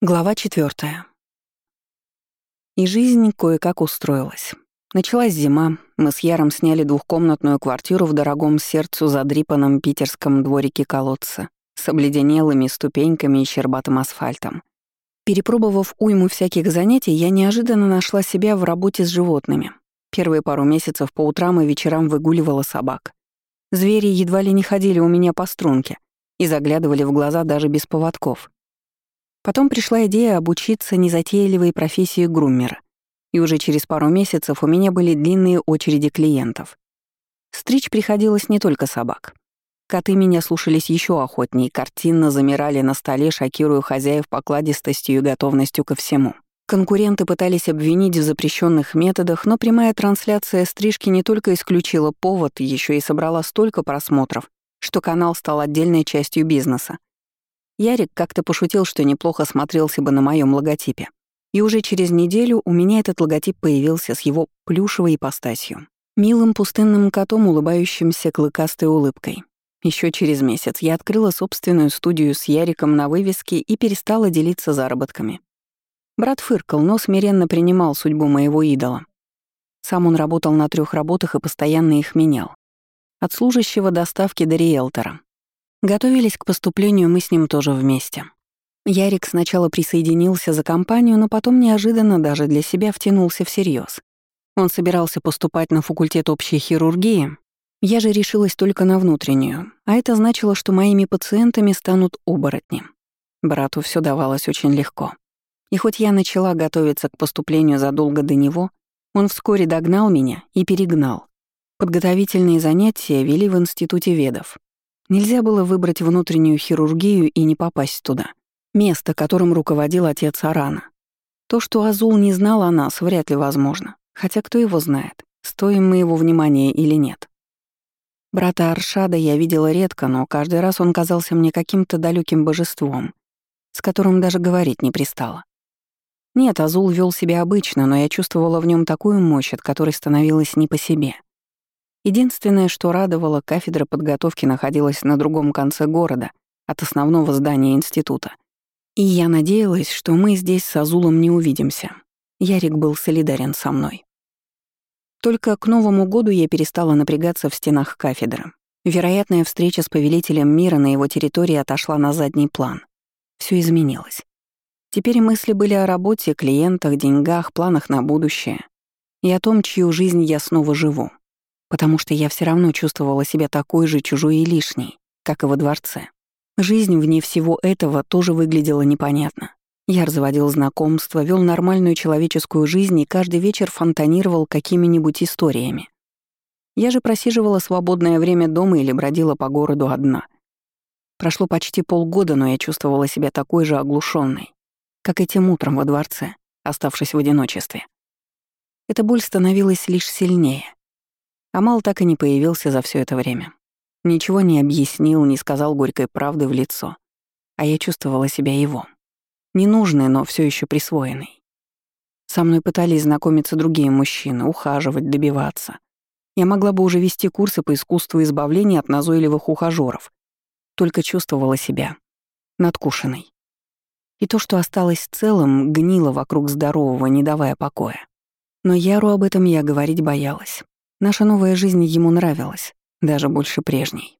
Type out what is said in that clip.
Глава четвертая. И жизнь кое-как устроилась. Началась зима, мы с Яром сняли двухкомнатную квартиру в дорогом сердцу задрипанном питерском дворике колодца с обледенелыми ступеньками и щербатым асфальтом. Перепробовав уйму всяких занятий, я неожиданно нашла себя в работе с животными. Первые пару месяцев по утрам и вечерам выгуливала собак. Звери едва ли не ходили у меня по струнке и заглядывали в глаза даже без поводков — Потом пришла идея обучиться незатейливой профессии груммера, и уже через пару месяцев у меня были длинные очереди клиентов. Стричь приходилось не только собак. Коты меня слушались еще охотнее, картинно замирали на столе, шокируя хозяев покладистостью и готовностью ко всему. Конкуренты пытались обвинить в запрещенных методах, но прямая трансляция стрижки не только исключила повод, еще и собрала столько просмотров, что канал стал отдельной частью бизнеса. Ярик как-то пошутил, что неплохо смотрелся бы на моем логотипе. И уже через неделю у меня этот логотип появился с его плюшевой ипостасью. Милым пустынным котом, улыбающимся клыкастой улыбкой. Еще через месяц я открыла собственную студию с Яриком на вывеске и перестала делиться заработками. Брат фыркал, но смиренно принимал судьбу моего идола. Сам он работал на трех работах и постоянно их менял. От служащего доставки до риэлтора. Готовились к поступлению мы с ним тоже вместе. Ярик сначала присоединился за компанию, но потом неожиданно даже для себя втянулся всерьез. Он собирался поступать на факультет общей хирургии. Я же решилась только на внутреннюю, а это значило, что моими пациентами станут оборотни. Брату все давалось очень легко. И хоть я начала готовиться к поступлению задолго до него, он вскоре догнал меня и перегнал. Подготовительные занятия вели в Институте ведов. Нельзя было выбрать внутреннюю хирургию и не попасть туда. Место, которым руководил отец Арана. То, что Азул не знал о нас, вряд ли возможно. Хотя кто его знает, стоим мы его внимания или нет. Брата Аршада я видела редко, но каждый раз он казался мне каким-то далеким божеством, с которым даже говорить не пристало. Нет, Азул вел себя обычно, но я чувствовала в нем такую мощь, от которой становилось не по себе — Единственное, что радовало, кафедра подготовки находилась на другом конце города, от основного здания института. И я надеялась, что мы здесь с Азулом не увидимся. Ярик был солидарен со мной. Только к Новому году я перестала напрягаться в стенах кафедры. Вероятная встреча с повелителем мира на его территории отошла на задний план. Все изменилось. Теперь мысли были о работе, клиентах, деньгах, планах на будущее и о том, чью жизнь я снова живу потому что я все равно чувствовала себя такой же чужой и лишней, как и во дворце. Жизнь вне всего этого тоже выглядела непонятно. Я разводил знакомства, вел нормальную человеческую жизнь и каждый вечер фонтанировал какими-нибудь историями. Я же просиживала свободное время дома или бродила по городу одна. Прошло почти полгода, но я чувствовала себя такой же оглушенной, как и тем утром во дворце, оставшись в одиночестве. Эта боль становилась лишь сильнее. Амал так и не появился за все это время. Ничего не объяснил, не сказал горькой правды в лицо. А я чувствовала себя его. Ненужной, но все еще присвоенной. Со мной пытались знакомиться другие мужчины, ухаживать, добиваться. Я могла бы уже вести курсы по искусству избавления от назойливых ухажёров. Только чувствовала себя надкушенной. И то, что осталось целым, гнило вокруг здорового, не давая покоя. Но Яру об этом я говорить боялась. Наша новая жизнь ему нравилась, даже больше прежней.